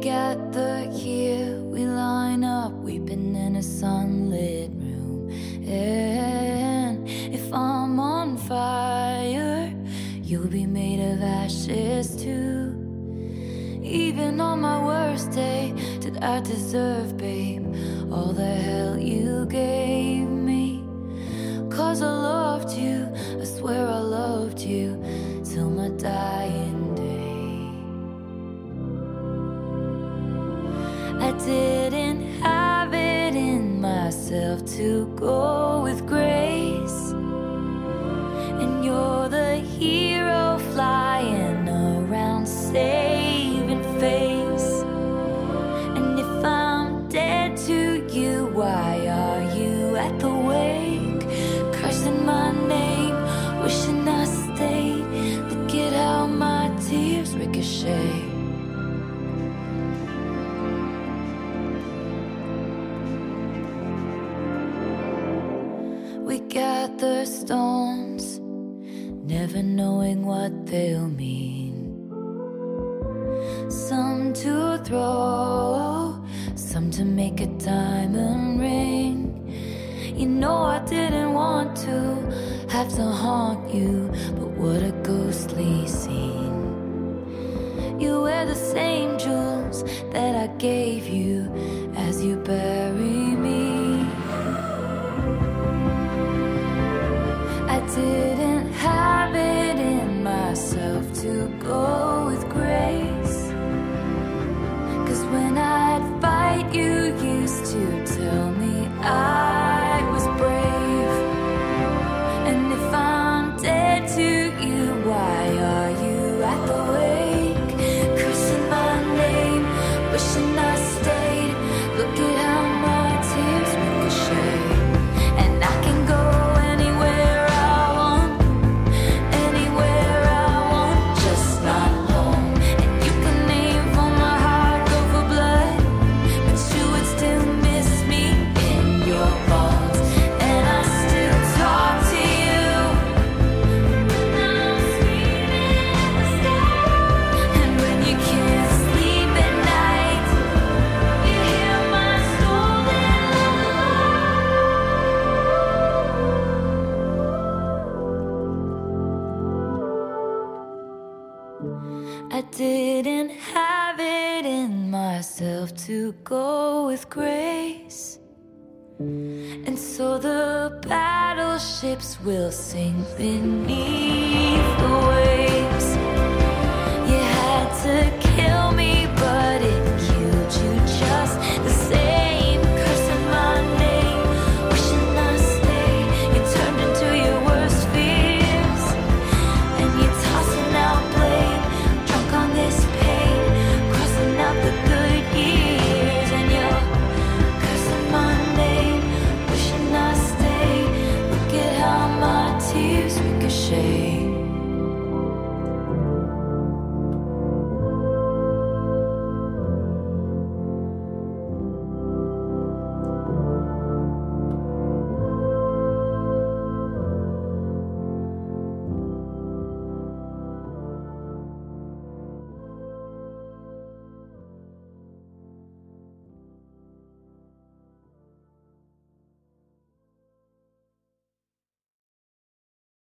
gather here, we line up, weeping in a sunlit room. And if I'm on fire, you'll be made of ashes too. Even on my worst day, did I deserve, babe, all the hell you gave me? Cause I loved you, I swear I loved you till my dying to go with grace. And you're the hero flying around saving face. And if I'm dead to you, why are you at the wake? Cursing my name, wishing I stayed. Look at how my tears ricochet. Gather stones, never knowing what they'll mean. Some to throw, some to make a diamond ring. You know I didn't want to have to haunt you, but what a ghostly scene. You wear the same jewels that I gave you as you bury didn't have it in myself to go with grace. Cause when I'd fight, you used to tell me I I didn't have it in myself to go with grace. And so the battleships will sink beneath the waves. Wishing